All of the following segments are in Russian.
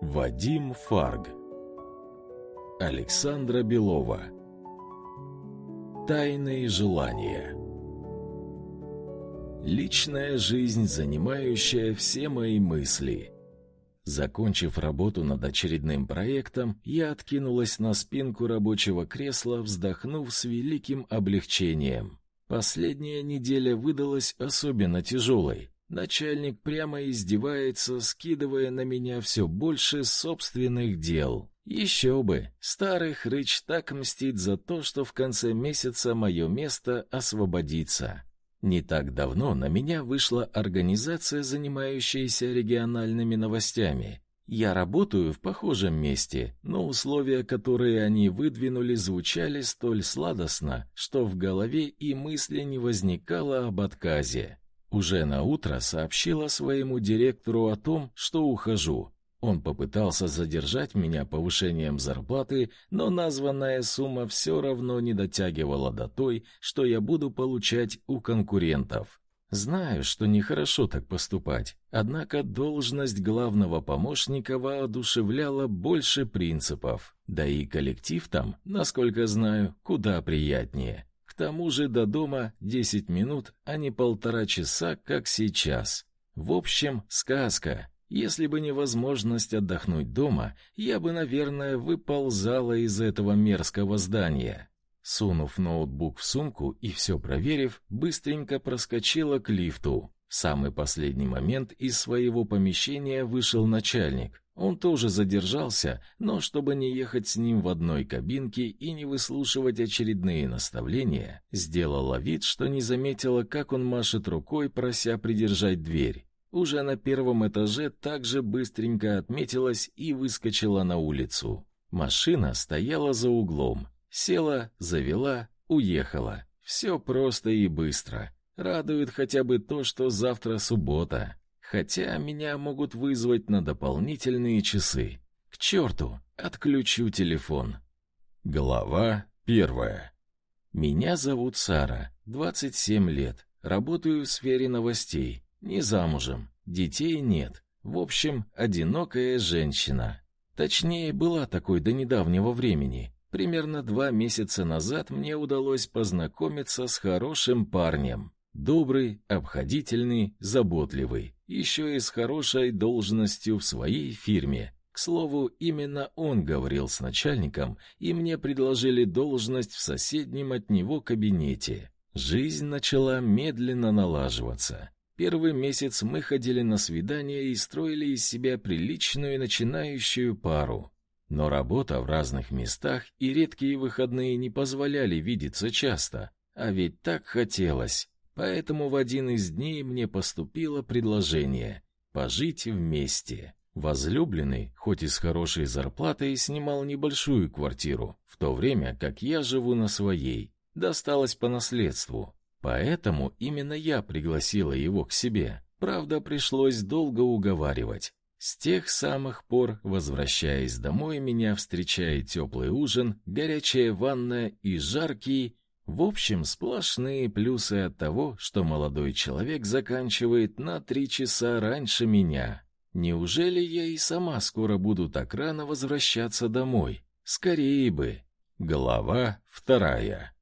Вадим Фарг Александра Белова Тайные желания Личная жизнь, занимающая все мои мысли. Закончив работу над очередным проектом, я откинулась на спинку рабочего кресла, вздохнув с великим облегчением. Последняя неделя выдалась особенно тяжелой. Начальник прямо издевается, скидывая на меня все больше собственных дел. Еще бы, старый хрыч так мстит за то, что в конце месяца мое место освободится. Не так давно на меня вышла организация, занимающаяся региональными новостями. Я работаю в похожем месте, но условия, которые они выдвинули, звучали столь сладостно, что в голове и мысли не возникало об отказе. Уже на утро сообщила своему директору о том, что ухожу. Он попытался задержать меня повышением зарплаты, но названная сумма все равно не дотягивала до той, что я буду получать у конкурентов. Знаю, что нехорошо так поступать, однако должность главного помощника воодушевляла больше принципов. Да и коллектив там, насколько знаю, куда приятнее. Тому же до дома 10 минут, а не полтора часа, как сейчас. В общем, сказка. Если бы не возможность отдохнуть дома, я бы, наверное, выползала из этого мерзкого здания. Сунув ноутбук в сумку и все проверив, быстренько проскочила к лифту. В самый последний момент из своего помещения вышел начальник. Он тоже задержался, но чтобы не ехать с ним в одной кабинке и не выслушивать очередные наставления, сделала вид, что не заметила, как он машет рукой, прося придержать дверь. Уже на первом этаже также быстренько отметилась и выскочила на улицу. Машина стояла за углом. Села, завела, уехала. Все просто и быстро. Радует хотя бы то, что завтра суббота. Хотя меня могут вызвать на дополнительные часы. К черту, отключу телефон. Глава первая. Меня зовут Сара, 27 лет. Работаю в сфере новостей. Не замужем, детей нет. В общем, одинокая женщина. Точнее, была такой до недавнего времени. Примерно два месяца назад мне удалось познакомиться с хорошим парнем. Добрый, обходительный, заботливый. Еще и с хорошей должностью в своей фирме. К слову, именно он говорил с начальником, и мне предложили должность в соседнем от него кабинете. Жизнь начала медленно налаживаться. Первый месяц мы ходили на свидания и строили из себя приличную начинающую пару. Но работа в разных местах и редкие выходные не позволяли видеться часто, а ведь так хотелось. Поэтому в один из дней мне поступило предложение пожить вместе. Возлюбленный, хоть и с хорошей зарплатой, снимал небольшую квартиру, в то время как я живу на своей. Досталось по наследству. Поэтому именно я пригласила его к себе. Правда, пришлось долго уговаривать. С тех самых пор, возвращаясь домой, меня встречает теплый ужин, горячая ванная и жаркий, в общем, сплошные плюсы от того, что молодой человек заканчивает на три часа раньше меня. Неужели я и сама скоро буду так рано возвращаться домой? Скорее бы. Глава вторая.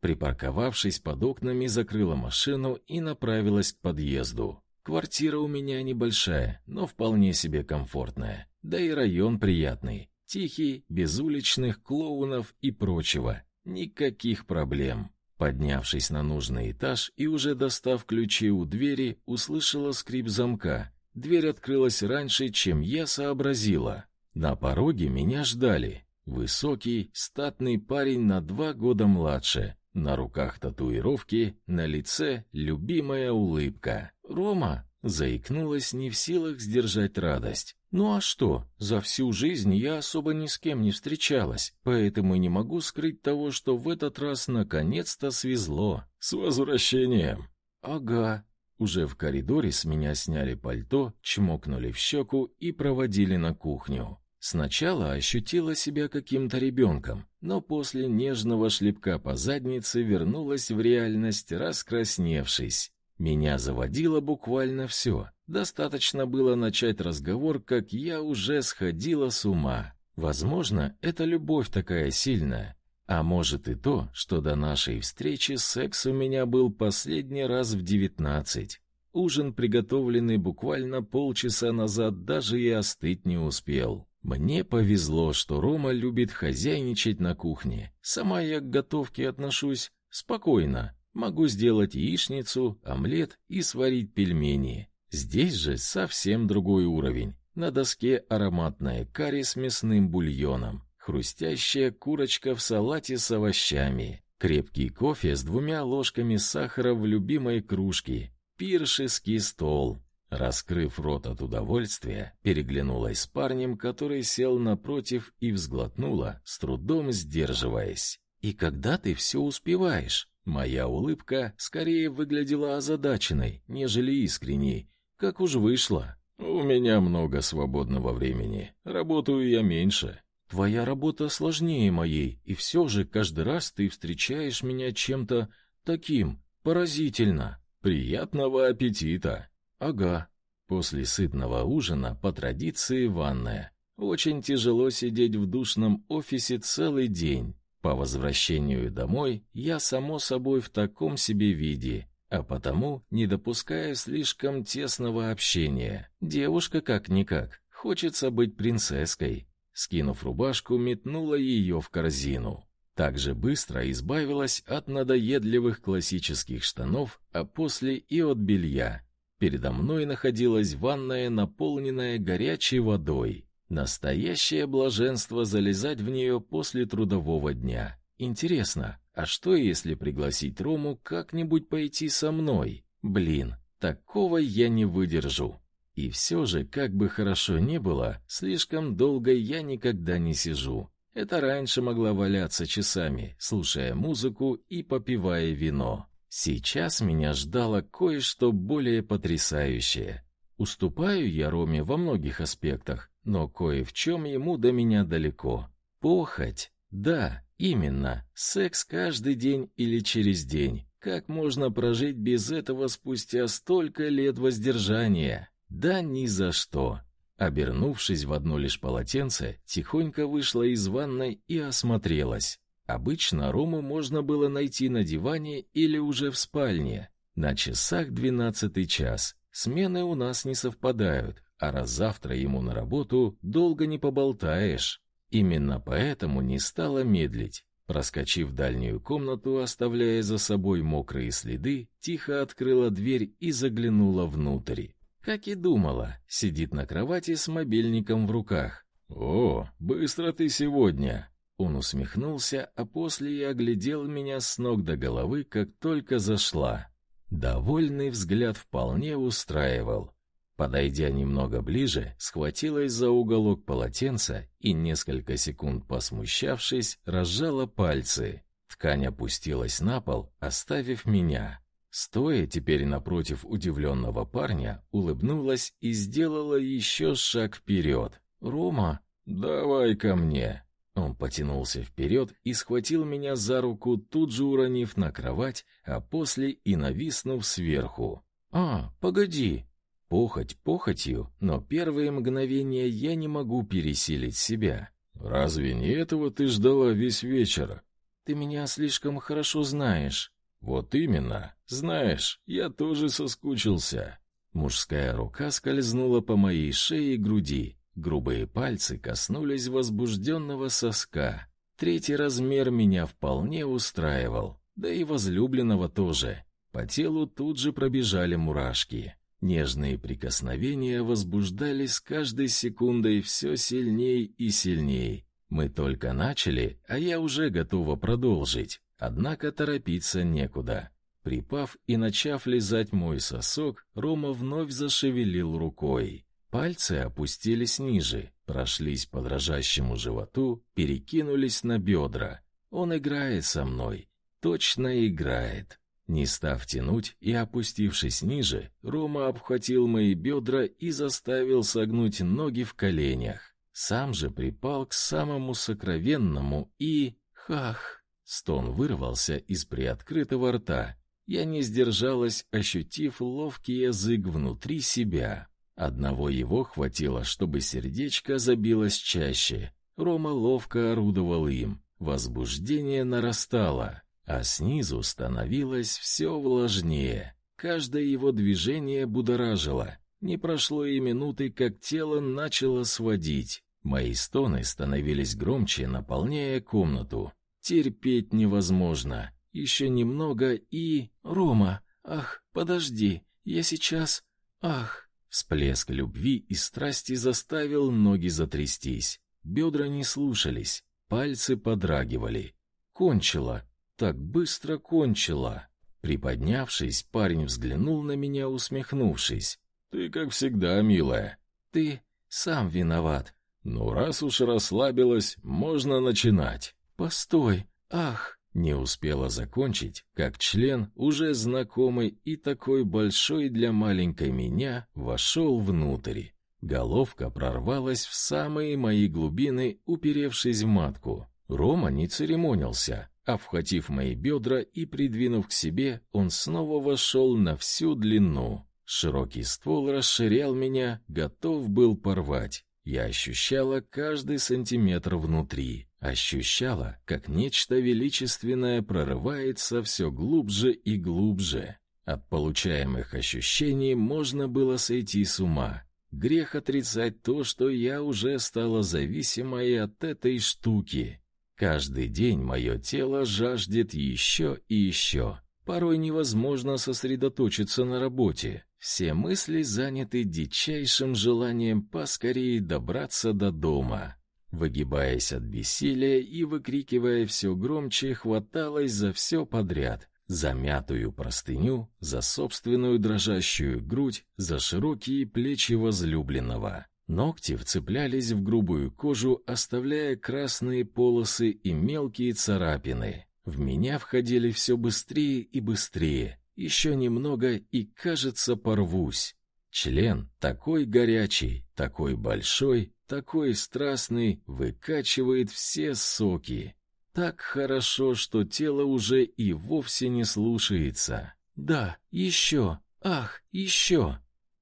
Припарковавшись под окнами, закрыла машину и направилась к подъезду. Квартира у меня небольшая, но вполне себе комфортная. Да и район приятный, тихий, без уличных клоунов и прочего. Никаких проблем. Поднявшись на нужный этаж и уже достав ключи у двери, услышала скрип замка. Дверь открылась раньше, чем я сообразила. На пороге меня ждали. Высокий, статный парень на два года младше, на руках татуировки, на лице любимая улыбка. «Рома!» — заикнулась, не в силах сдержать радость. «Ну а что? За всю жизнь я особо ни с кем не встречалась, поэтому не могу скрыть того, что в этот раз наконец-то свезло. С возвращением!» «Ага». Уже в коридоре с меня сняли пальто, чмокнули в щеку и проводили на кухню. Сначала ощутила себя каким-то ребенком, но после нежного шлепка по заднице вернулась в реальность, раскрасневшись. Меня заводило буквально все. Достаточно было начать разговор, как я уже сходила с ума. Возможно, это любовь такая сильная, а может и то, что до нашей встречи секс у меня был последний раз в девятнадцать. Ужин, приготовленный буквально полчаса назад, даже и остыть не успел. Мне повезло, что Рома любит хозяйничать на кухне. Сама я к готовке отношусь спокойно. Могу сделать яичницу, омлет и сварить пельмени. Здесь же совсем другой уровень. На доске ароматная карри с мясным бульоном хрустящая курочка в салате с овощами, крепкий кофе с двумя ложками сахара в любимой кружке, пиршеский стол. Раскрыв рот от удовольствия, переглянулась с парнем, который сел напротив и взглотнула, с трудом сдерживаясь. «И когда ты все успеваешь?» Моя улыбка скорее выглядела озадаченной, нежели искренней, как уж вышло. «У меня много свободного времени, работаю я меньше», Твоя работа сложнее моей, и все же каждый раз ты встречаешь меня чем-то таким поразительно. Приятного аппетита. Ага. После сытного ужина по традиции ванная. Очень тяжело сидеть в душном офисе целый день. По возвращению домой я само собой в таком себе виде, а потому не допускаю слишком тесного общения. Девушка как никак хочется быть принцесской. Скинув рубашку, метнула ее в корзину. Так же быстро избавилась от надоедливых классических штанов, а после и от белья. Передо мной находилась ванная, наполненная горячей водой. Настоящее блаженство залезать в нее после трудового дня. Интересно, а что если пригласить Рому как-нибудь пойти со мной? Блин, такого я не выдержу. И все же, как бы хорошо ни было, слишком долго я никогда не сижу. Это раньше могла валяться часами, слушая музыку и попивая вино. Сейчас меня ждало кое-что более потрясающее. Уступаю я Роме во многих аспектах, но кое в чем ему до меня далеко. Похоть. Да, именно. Секс каждый день или через день. Как можно прожить без этого спустя столько лет воздержания? Да ни за что. Обернувшись в одно лишь полотенце, тихонько вышла из ванной и осмотрелась. Обычно Рому можно было найти на диване или уже в спальне. На часах двенадцатый час. Смены у нас не совпадают, а раз завтра ему на работу, долго не поболтаешь. Именно поэтому не стала медлить. Проскочив дальнюю комнату, оставляя за собой мокрые следы, тихо открыла дверь и заглянула внутрь. Как и думала, сидит на кровати с мобильником в руках. «О, быстро ты сегодня!» Он усмехнулся, а после и оглядел меня с ног до головы, как только зашла. Довольный взгляд вполне устраивал. Подойдя немного ближе, схватилась за уголок полотенца и, несколько секунд посмущавшись, разжала пальцы. Ткань опустилась на пол, оставив меня. Стоя теперь напротив удивленного парня, улыбнулась и сделала еще шаг вперед. «Рома, давай ко мне!» Он потянулся вперед и схватил меня за руку, тут же уронив на кровать, а после и нависнув сверху. «А, погоди!» Похоть похотью, но первые мгновения я не могу пересилить себя. «Разве не этого ты ждала весь вечер?» «Ты меня слишком хорошо знаешь». Вот именно. Знаешь, я тоже соскучился. Мужская рука скользнула по моей шее и груди. Грубые пальцы коснулись возбужденного соска. Третий размер меня вполне устраивал, да и возлюбленного тоже. По телу тут же пробежали мурашки. Нежные прикосновения возбуждали с каждой секундой все сильней и сильней. Мы только начали, а я уже готова продолжить. Однако торопиться некуда. Припав и начав лизать мой сосок, Рома вновь зашевелил рукой. Пальцы опустились ниже, прошлись по дрожащему животу, перекинулись на бедра. Он играет со мной, точно играет. Не став тянуть и опустившись ниже, Рома обхватил мои бедра и заставил согнуть ноги в коленях. Сам же припал к самому сокровенному и... Хах! Стон вырвался из приоткрытого рта. Я не сдержалась, ощутив ловкий язык внутри себя. Одного его хватило, чтобы сердечко забилось чаще. Рома ловко орудовал им. Возбуждение нарастало, а снизу становилось все влажнее. Каждое его движение будоражило. Не прошло и минуты, как тело начало сводить. Мои стоны становились громче, наполняя комнату. Терпеть невозможно. Еще немного и... Рома, ах, подожди, я сейчас... Ах... Всплеск любви и страсти заставил ноги затрястись. Бедра не слушались, пальцы подрагивали. Кончила, так быстро кончила. Приподнявшись, парень взглянул на меня, усмехнувшись. «Ты, как всегда, милая». «Ты сам виноват». «Ну, раз уж расслабилась, можно начинать». «Постой! Ах!» Не успела закончить, как член, уже знакомый и такой большой для маленькой меня, вошел внутрь. Головка прорвалась в самые мои глубины, уперевшись в матку. Рома не церемонился, Обхватив мои бедра и придвинув к себе, он снова вошел на всю длину. Широкий ствол расширял меня, готов был порвать. Я ощущала каждый сантиметр внутри, ощущала, как нечто величественное прорывается все глубже и глубже. От получаемых ощущений можно было сойти с ума. Грех отрицать то, что я уже стала зависимой от этой штуки. Каждый день мое тело жаждет еще и еще. Порой невозможно сосредоточиться на работе. Все мысли заняты дичайшим желанием поскорее добраться до дома. Выгибаясь от бессилия и выкрикивая все громче, хваталась за все подряд. За мятую простыню, за собственную дрожащую грудь, за широкие плечи возлюбленного. Ногти вцеплялись в грубую кожу, оставляя красные полосы и мелкие царапины. В меня входили все быстрее и быстрее. Еще немного и, кажется, порвусь. Член такой горячий, такой большой, такой страстный, выкачивает все соки. Так хорошо, что тело уже и вовсе не слушается. Да, еще, ах, еще.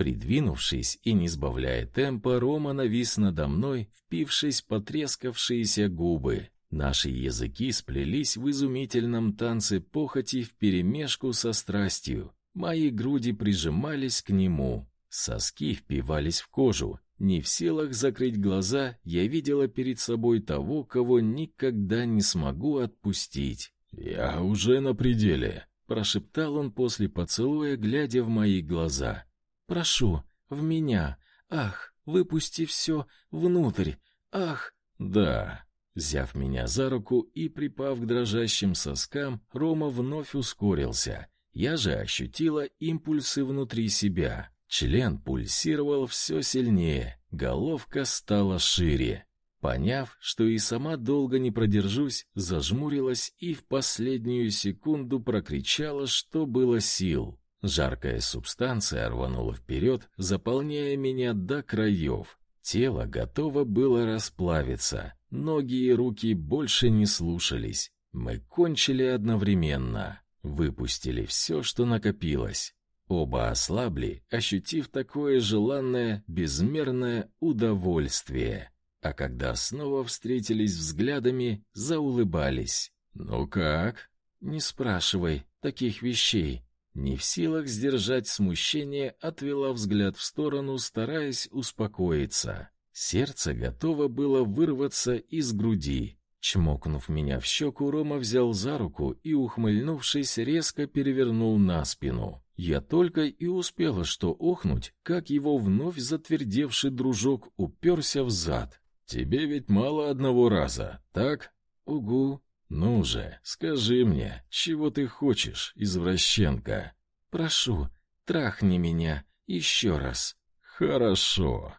Придвинувшись и не сбавляя темпа, Рома навис надо мной, впившись потрескавшиеся губы. Наши языки сплелись в изумительном танце похоти вперемешку со страстью. Мои груди прижимались к нему, соски впивались в кожу. Не в силах закрыть глаза, я видела перед собой того, кого никогда не смогу отпустить. «Я уже на пределе», — прошептал он после поцелуя, глядя в мои глаза. Прошу, в меня. Ах, выпусти все внутрь. Ах, да. Взяв меня за руку и припав к дрожащим соскам, Рома вновь ускорился. Я же ощутила импульсы внутри себя. Член пульсировал все сильнее, головка стала шире. Поняв, что и сама долго не продержусь, зажмурилась и в последнюю секунду прокричала, что было сил. Жаркая субстанция рванула вперед, заполняя меня до краев. Тело готово было расплавиться, ноги и руки больше не слушались. Мы кончили одновременно, выпустили все, что накопилось. Оба ослабли, ощутив такое желанное, безмерное удовольствие. А когда снова встретились взглядами, заулыбались. «Ну как?» «Не спрашивай таких вещей. Не в силах сдержать смущение, отвела взгляд в сторону, стараясь успокоиться. Сердце готово было вырваться из груди. Чмокнув меня в щеку, Рома взял за руку и, ухмыльнувшись, резко перевернул на спину. Я только и успела что охнуть, как его вновь затвердевший дружок уперся в зад. «Тебе ведь мало одного раза, так?» «Угу», «Ну же, скажи мне, чего ты хочешь, извращенка?» «Прошу, трахни меня еще раз». «Хорошо».